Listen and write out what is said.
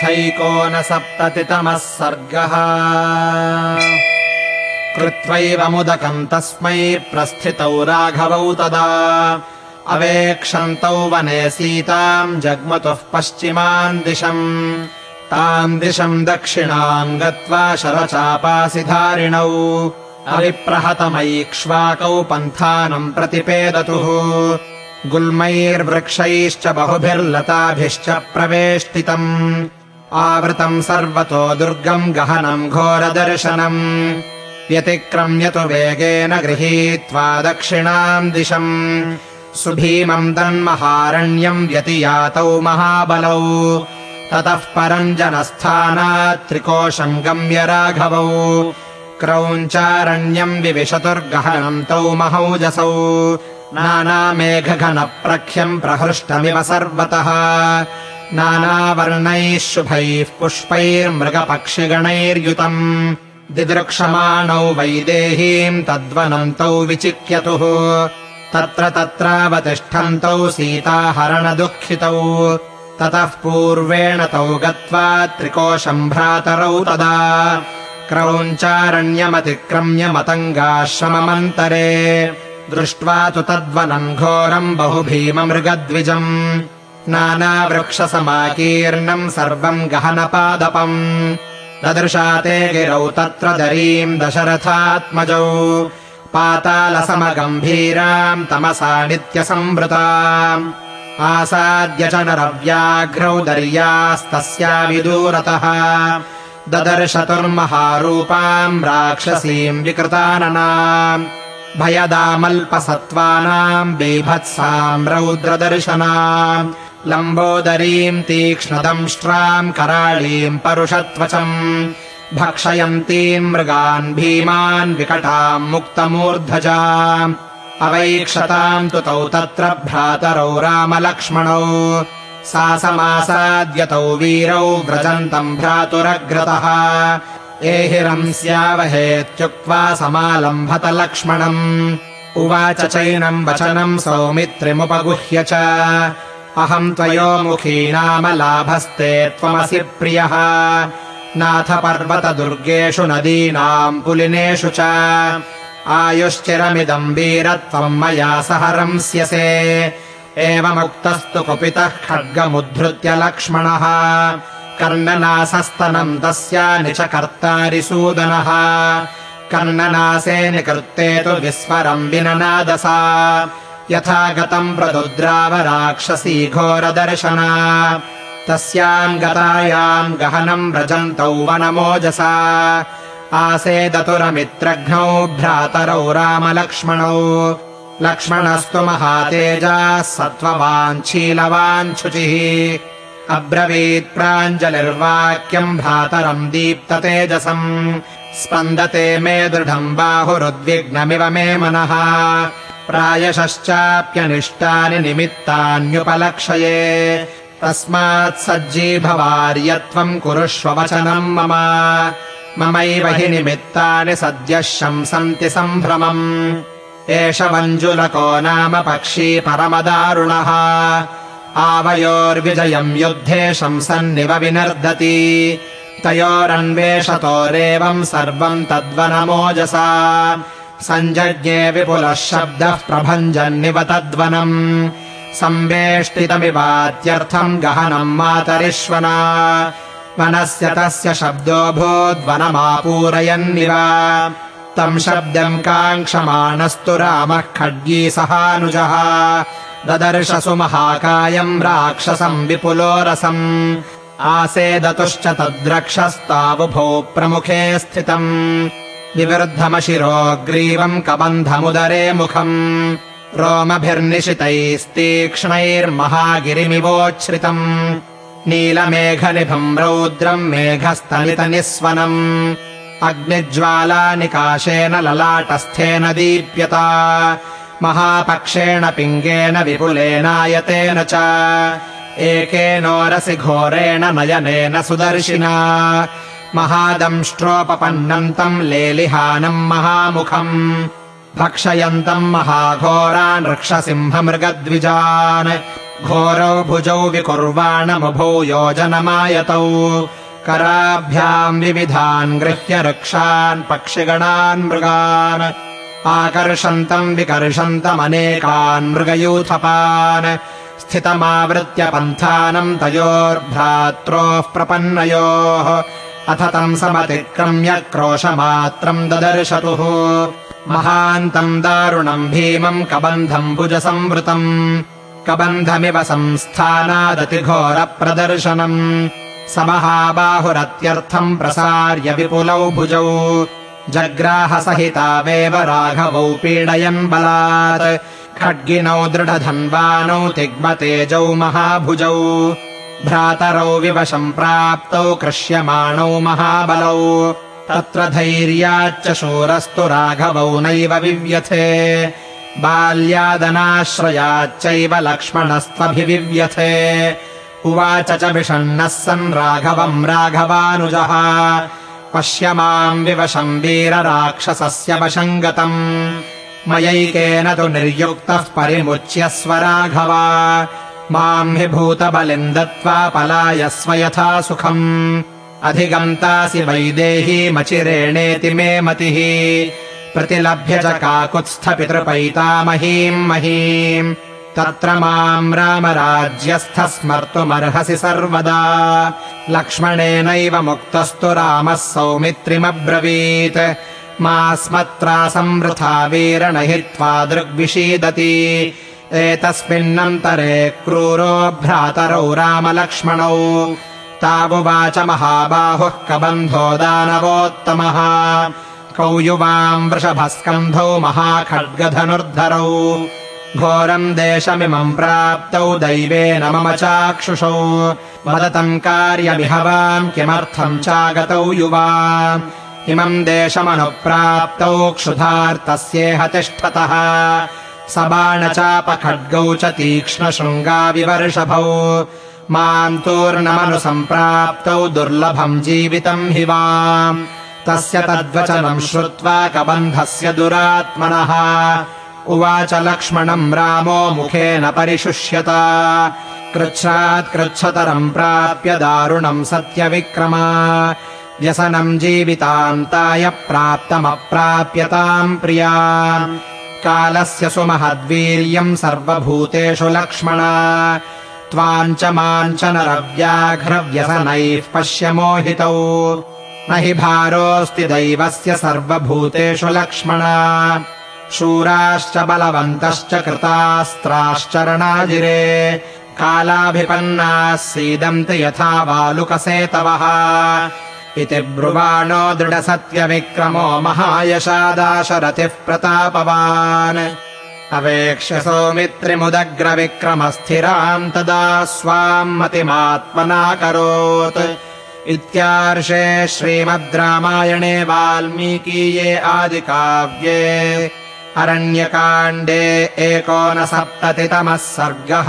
अथैकोनसप्ततितमः सर्गः। कृत्वैव मुदकम् तस्मै प्रस्थितौ राघवौ तदा। अवेक्षन्तौ वने सीताम् जग्मतुः पश्चिमाम् दिशम्। ताम् दिशम् दक्षिणाम् गत्वा शरचापासिधारिणौ। अविप्रहतमैक्ष्वाकौ पन्थानम् प्रतिपेदतुः। गुल्मैर्वृक्षैश्च बहुभिर्लताभिश्च प्रवेष्टितम् आवृतम् सर्वतो दुर्गम् गहनम् घोरदर्शनम् व्यतिक्रम्य तु वेगेन गृहीत्वा दक्षिणाम् दिशम्। सुभीमम् तन्महारण्यम् व्यतियातौ महाबलौ। ततः परम् जनस्थानात् त्रिकोशम् गम्य राघवौ क्रौञ्चारण्यम् विविशतुर्गहनम् तौ महौजसौ। नानामेघघनप्रख्यम् प्रहृष्टमिव सर्वतः नानावर्णैः शुभैः पुष्पैर्मृगपक्षिगणैर्युतम्। दिदृक्षमाणौ वैदेहीम् तद्वनम् तौ विचिक्यतुः। तत्र तत्रावतिष्ठन्तौ सीताहरणदुःखितौ। ततः पूर्वेण तौ गत्वा त्रिकोशम् भ्रातरौ तदा। क्रौञ्चारण्यमतिक्रम्य मतङ्गाश्रममन्तरे दृष्ट्वा तु तद्वनम् घोरम् बहुभीममृगद्विजम् नानावृक्षसमाकीर्णम् सर्वम् गहनपादपम्। ददृशा ते गिरौ तत्र दरीम् दशरथात्मजौ। पातालसमगम्भीराम् तमसा नित्यसंवृता आसाद्य च नरव्याघ्रौ दर्यास्तस्या विदूरतः। ददर्शतुर्महारूपाम् राक्षसीम् विकृतानना भयदामल्पसत्त्वानाम् बीभत्साम् रौद्रदर्शना लम्बोदरीम् तीक्ष्णदंष्ट्राम् कराळीम् परुषत्वचम् भक्षयन्तीम् मृगान् भीमान् विकटाम् मुक्तमूर्धजा अवैक्षताम् तु तौ तत्र भ्रातरौ रामलक्ष्मणौ। सा समासाद्यतौ वीरौ व्रजन्तम् भ्रातुरग्रतः। एहिरम् स्यावहेत्युक्त्वा समालम्भत लक्ष्मणम्। उवाच चैनम् वचनम् सौमित्रिमुपगुह्य च अहम् त्वयोमुखी नाम लाभस्ते त्वमसि प्रियः। नाथ पर्वतदुर्गेषु नदीनाम् पुलिनेषु च। आयुश्चिरमिदम् वीरत्वम् मया सह रंस्यसे। एवमुक्तस्तु कुपितः खड्गमुद्धृत्य लक्ष्मणः। कर्णनासस्तनम् तस्या निचकर्तारि सूदनः। कर्णनासे निकृत्ते तु विस्वरम् विननादसा यथा गतम् प्रदुद्राव राक्षसी घोरदर्शना। तस्याम् गतायाम् गहनम् व्रजन्तौ वनमोजसा आसेदतुरमित्रघ्नौ भ्रातरौ रामलक्ष्मणौ। लक्ष्मणस्तु महातेजाः सत्त्ववाञ्छीलवान् शुचिः अब्रवीत् प्राञ्जलिर्वाक्यम् भ्रातरम् दीप्ततेजसम्। स्पन्दते मे दृढम् बाहुरुद्विग्नमिव मे मनः प्रायशश्चाप्यनिष्टानि निमित्तान्युपलक्षये। तस्मात् सज्जीभवार्यत्वम् कुरुष्व वचनम् मम। ममैव हि निमित्तानि सद्यः शंसन्ति सम्भ्रमम्। एष मञ्जुलको नाम पक्षी परमदारुणः। आवयोर्विजयम् युद्धे शंसन्निव विनर्दति। तयोरन्वेषतोरेवम् सर्वम् तद्वनमोजसा सञ्जज्ञे विपुलः शब्दः प्रभञ्जन्निव तद्वनम् सम्वेष्टितमिवात्यर्थम् गहनम् मातरिष्वना। वनस्य तस्य शब्दोऽभूद्वनमापूरयन्निव तम् शब्दम् काङ्क्षमाणस्तु रामः खड्गी सहानुजः ददर्शसु महाकायम् राक्षसम् विपुलोरसम् आसेदतुश्च तद्रक्षस्तावुभो प्रमुखे स्थितम् विवृद्धमशिरोग्रीवम् कबन्धमुदरे मुखम्। रोमभिर्निशितैस्तीक्ष्णैर्महागिरिमिवोच्छ्रितम्। नीलमेघनिभम् रौद्रम् मेघस्तलितनिस्वनम् अग्निज्वालानिकाशेन ललाटस्थेन दीप्यता। महापक्षेण पिङ्गेन विपुलेनायतेन च। एकेनोरसि घोरेण नयनेन सुदर्शिना महादंष्ट्रोपपन्नन्तम् लेलिहानम् महामुखम्। भक्षयन्तम् महाघोरान् रक्षसिंहमृगद्विजान्। घोरौ भुजौ विकुर्वाणमुभौ योजनमायतौ। कराभ्याम् विविधान् गृह्य रक्षान् पक्षिगणान् मृगान्। आकर्षन्तम् विकर्षन्तमनेकान् मृगयूथपान्। स्थितमावृत्य पन्थानम् तयोर्भ्रात्रोः प्रपन्नयोः अथ तम् समतिक्रम्य क्रोशमात्रम् ददर्शतुः। महान्तम् दारुणम् भीमम् कबन्धम् भुजसंवृतम्। कबन्धमिव संस्थानादतिघोरप्रदर्शनम्। स महाबाहुरत्यर्थम् प्रसार्य विपुलौ भुजौ। जग्राहसहितावेव राघवौ पीडयन् बलात्। खड्गिनौ दृढधन्वानौ तिग्मतेजौ महाभुजौ भ्रातरौ विवशम् प्राप्तौ कृष्यमाणौ महाबलौ। तत्र धैर्याच्च शूरस्तु राघवौ नैव विव्यथे। बाल्यादनाश्रयाच्चैव लक्ष्मणस्त्वभिविव्यथे। उवाच च विषण्णः सन् राघवम् राघवानुजः। पश्य माम् विवशम् वीरराक्षसस्य वशम् गतम् मयैकेन तु निर्युक्तः परिमुच्यस्व राघव माम् हि भूतबलिम् दत्त्वा पलायस्व यथा सुखम्। अधिगन्तासि वैदेहीमचिरेणेति मे मतिः। प्रतिलभ्य च काकुत्स्थपितृपैतामहीम् महीम्। तत्र माम् रामराज्यस्थ स्मर्तुमर्हसि सर्वदा। लक्ष्मणेनैव मुक्तस्तु रामः सौमित्रिमब्रवीत्। मास्मत्रासंवृथा वीरण हित्वा दृग्विषीदति एतस्मिन्नन्तरे क्रूरो भ्रातरौ रामलक्ष्मणौ। तावुवाच महाबाहुः कबन्धो दानवोत्तमः। कौयुवाम् वृषभस्कन्धौ महाखड्गधनुर्धरौ। घोरम् देशमिमम् प्राप्तौ दैवेन मम चाक्षुषौ। वदतम् कार्यविहवाम् किमर्थम् चागतौ युवा। इमम् देशमनुप्राप्तौ क्षुधार्तस्येह तिष्ठतः स बाणचापखड्गौ च तीक्ष्णशृङ्गाविवर्षभौ माम् तूर्णमनुसम्प्राप्तौ दुर्लभम् जीवितम् हि वा तस्य तद्वचनम् श्रुत्वा कबन्धस्य दुरात्मनः। उवाच लक्ष्मणम् रामो मुखेन परिशुष्यत। कृच्छ्रात् कृच्छतरम् प्राप्य दारुणम् सत्यविक्रमा। व्यसनम् जीवितान्ताय प्राप्तमप्राप्यताम् प्रिया कालस्य सुमहद्वीर्यम् सर्वभूतेषु लक्ष्मण। त्वाम् च माम् च नरव्याघ्रव्यसनैः पश्य मोहितौ न हि भारोऽस्ति दैवस्य सर्वभूतेषु लक्ष्मण। शूराश्च बलवन्तश्च कृतास्त्राश्चरणाजिरे। कालाभिपन्नाः सीदन्ति यथा वालुकसेतवः इति ब्रुवाणो दृढसत्यविक्रमो महायशादाशरथिः प्रतापवान्। अवेक्ष्य सौमित्रिमुदग्रविक्रमस्थिराम् तदा स्वाम् मतिमात्मनाकरोत्। इत्यार्षे श्रीमद् रामायणे वाल्मीकीये आदिकाव्ये। अरण्यकाण्डे एकोनसप्ततितमः सर्गः